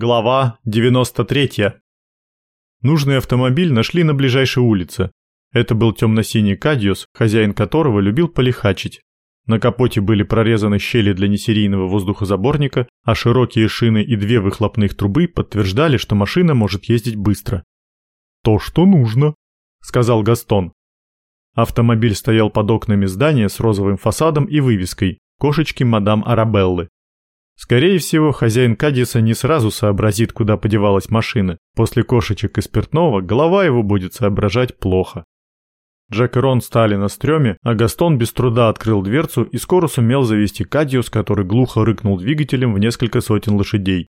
Глава 93. Нужный автомобиль нашли на ближайшей улице. Это был темно-синий Кадиус, хозяин которого любил полихачить. На капоте были прорезаны щели для несерийного воздухозаборника, а широкие шины и две выхлопных трубы подтверждали, что машина может ездить быстро. «То, что нужно», — сказал Гастон. Автомобиль стоял под окнами здания с розовым фасадом и вывеской «Кошечки мадам Арабеллы». Скорее всего, хозяин Кадиса не сразу сообразит, куда подевалась машина. После кошечек и спиртного голова его будет соображать плохо. Джек и Рон стали на стреме, а Гастон без труда открыл дверцу и скоро сумел завести Кадиус, который глухо рыкнул двигателем в несколько сотен лошадей.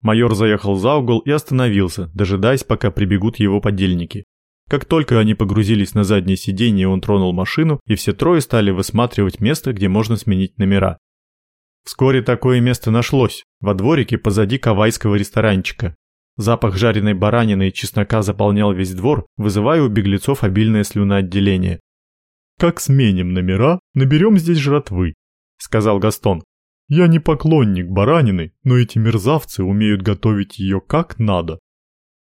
Майор заехал за угол и остановился, дожидаясь, пока прибегут его подельники. Как только они погрузились на заднее сиденье, он тронул машину, и все трое стали высматривать место, где можно сменить номера. Вскоре такое место нашлось, во дворике позади кавайского ресторанчика. Запах жареной баранины и чеснока заполнял весь двор, вызывая у беглецов обильное слюноотделение. «Как сменим номера, наберем здесь жратвы», — сказал Гастон. «Я не поклонник баранины, но эти мерзавцы умеют готовить ее как надо».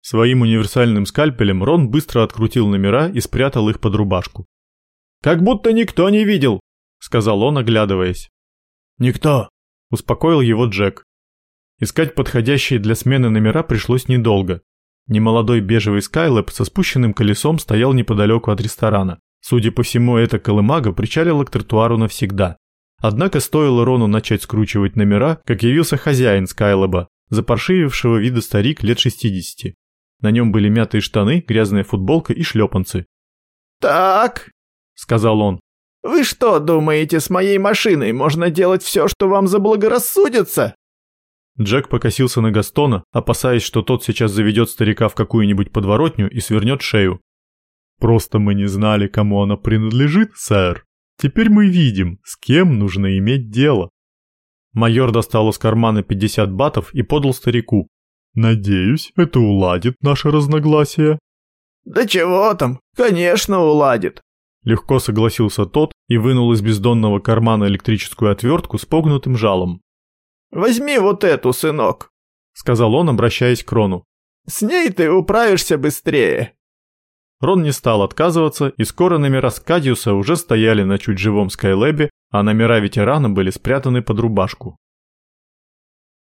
Своим универсальным скальпелем Рон быстро открутил номера и спрятал их под рубашку. «Как будто никто не видел», — сказал он, оглядываясь. «Никто», – успокоил его Джек. Искать подходящие для смены номера пришлось недолго. Немолодой бежевый Скайлэп со спущенным колесом стоял неподалеку от ресторана. Судя по всему, эта колымага причалила к тротуару навсегда. Однако стоило Рону начать скручивать номера, как явился хозяин Скайлэба, запаршивившего вида старик лет 60. На нем были мятые штаны, грязная футболка и шлепанцы. «Так», — сказал он, вы что, думаете, с моей машиной можно делать все, что вам заблагорассудится?» Джек покосился на Гастона, опасаясь, что тот сейчас заведет старика в какую-нибудь подворотню и свернет шею. «Просто мы не знали, кому она принадлежит, сэр. Теперь мы видим, с кем нужно иметь дело». Майор достал из кармана 50 батов и подал старику. «Надеюсь, это уладит наше разногласие». «Да чего там, конечно уладит. Легко согласился тот и вынул из бездонного кармана электрическую отвертку с погнутым жалом. «Возьми вот эту, сынок», — сказал он, обращаясь к Рону. «С ней ты управишься быстрее». Рон не стал отказываться, и скоро номера Скадиуса уже стояли на чуть живом Скайлэбе, а номера ветерана были спрятаны под рубашку.